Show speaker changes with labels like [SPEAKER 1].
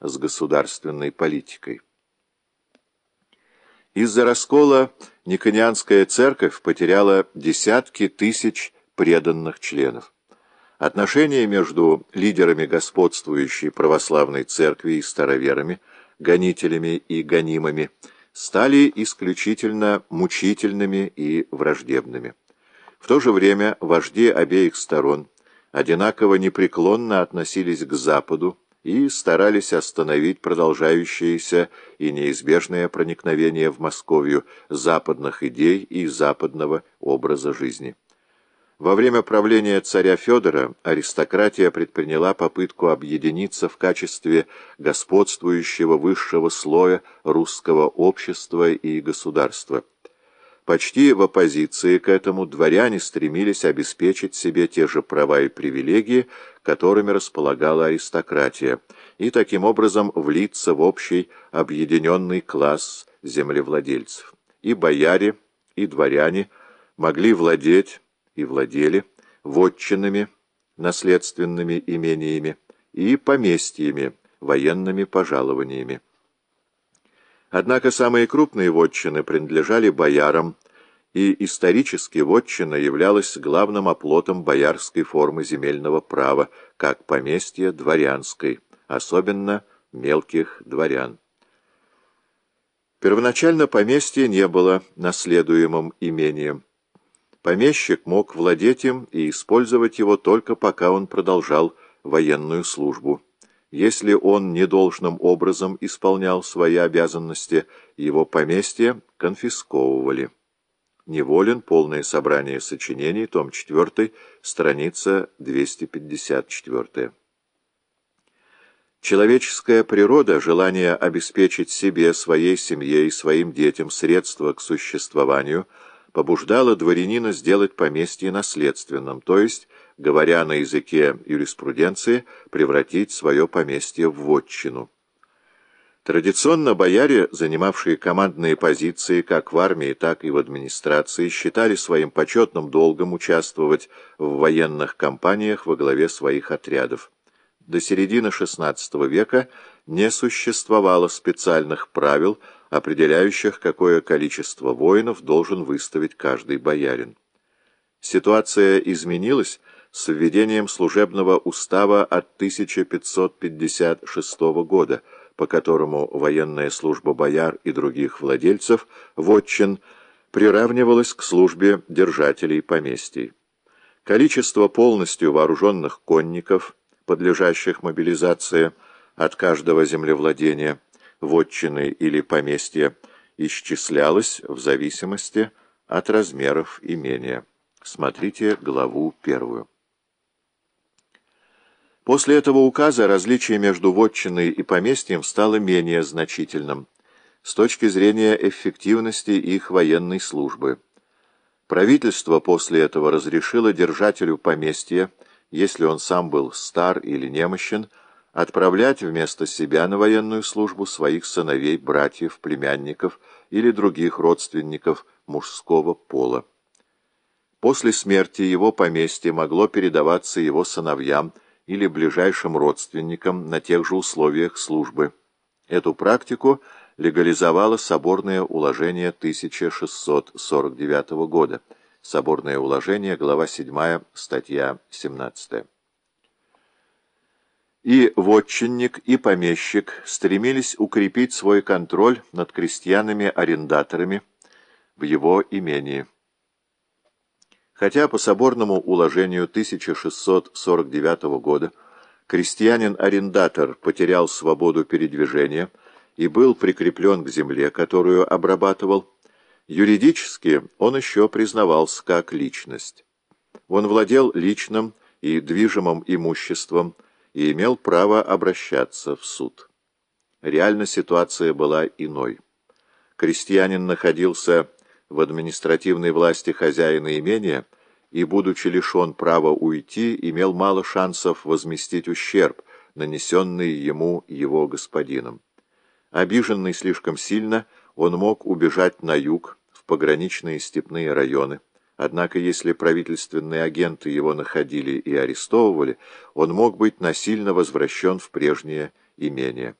[SPEAKER 1] с государственной политикой. Из-за раскола Никонианская церковь потеряла десятки тысяч преданных членов. Отношения между лидерами господствующей православной церкви и староверами, гонителями и гонимыми, стали исключительно мучительными и враждебными. В то же время вожди обеих сторон одинаково непреклонно относились к Западу, и старались остановить продолжающееся и неизбежное проникновение в Московию западных идей и западного образа жизни. Во время правления царя Федора аристократия предприняла попытку объединиться в качестве господствующего высшего слоя русского общества и государства. Почти в оппозиции к этому дворяне стремились обеспечить себе те же права и привилегии, которыми располагала аристократия, и таким образом влиться в общий объединенный класс землевладельцев. И бояре, и дворяне могли владеть и владели вотчинами, наследственными имениями и поместьями, военными пожалованиями. Однако самые крупные вотчины принадлежали боярам, и исторически вотчина являлась главным оплотом боярской формы земельного права, как поместье дворянской, особенно мелких дворян. Первоначально поместье не было наследуемым имением. Помещик мог владеть им и использовать его только пока он продолжал военную службу. Если он недолжным образом исполнял свои обязанности, его поместье конфисковывали. Неволен. Полное собрание сочинений. Том 4. Страница 254. Человеческая природа, желание обеспечить себе, своей семье и своим детям средства к существованию, побуждало дворянина сделать поместье наследственным, то есть говоря на языке юриспруденции, превратить свое поместье в вотчину. Традиционно бояре, занимавшие командные позиции как в армии, так и в администрации, считали своим почетным долгом участвовать в военных кампаниях во главе своих отрядов. До середины XVI века не существовало специальных правил, определяющих, какое количество воинов должен выставить каждый боярин. Ситуация изменилась с введением служебного устава от 1556 года, по которому военная служба бояр и других владельцев вотчин приравнивалась к службе держателей поместий. Количество полностью вооруженных конников, подлежащих мобилизации от каждого землевладения, вотчины или поместья, исчислялось в зависимости от размеров имения. Смотрите главу первую. После этого указа различие между вотчиной и поместьем стало менее значительным с точки зрения эффективности их военной службы. Правительство после этого разрешило держателю поместья, если он сам был стар или немощен, отправлять вместо себя на военную службу своих сыновей, братьев, племянников или других родственников мужского пола. После смерти его поместье могло передаваться его сыновьям, или ближайшим родственникам на тех же условиях службы. Эту практику легализовало соборное уложение 1649 года. Соборное уложение, глава 7, статья 17. И вотчинник, и помещик стремились укрепить свой контроль над крестьянами-арендаторами в его имении. Хотя по соборному уложению 1649 года крестьянин-арендатор потерял свободу передвижения и был прикреплен к земле, которую обрабатывал, юридически он еще признавался как личность. Он владел личным и движимым имуществом и имел право обращаться в суд. Реально ситуация была иной. Крестьянин находился в административной власти хозяина имения и, будучи лишен права уйти, имел мало шансов возместить ущерб, нанесенный ему его господином. Обиженный слишком сильно, он мог убежать на юг, в пограничные степные районы. Однако, если правительственные агенты его находили и арестовывали, он мог быть насильно возвращен в прежнее имение.